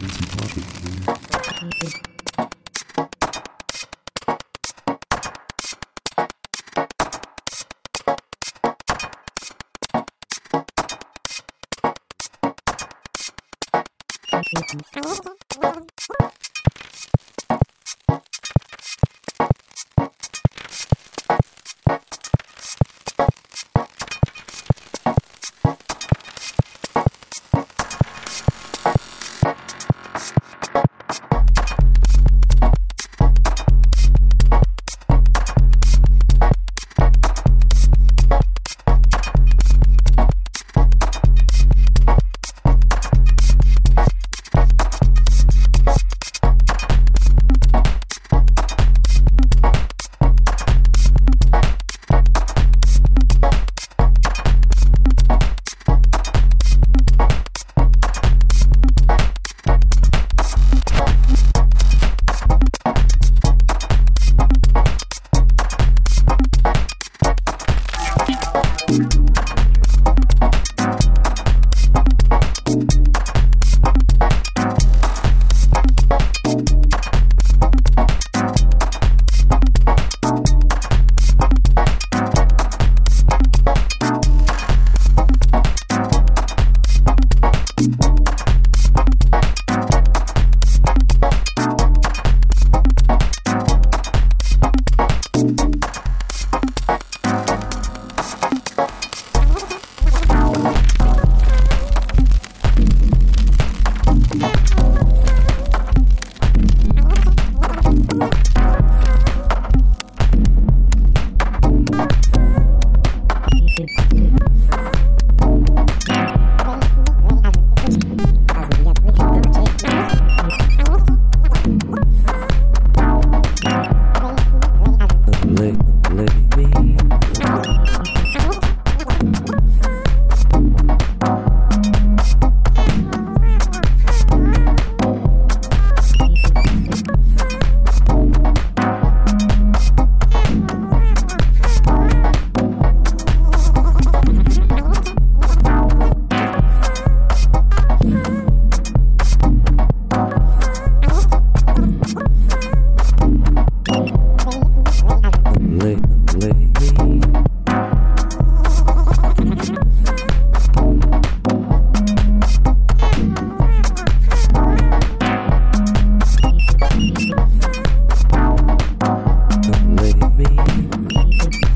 Need some coffee. Masturbate.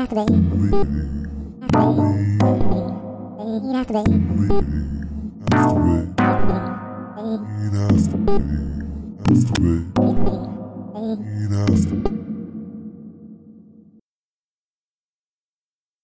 Masturbate. Masturbate.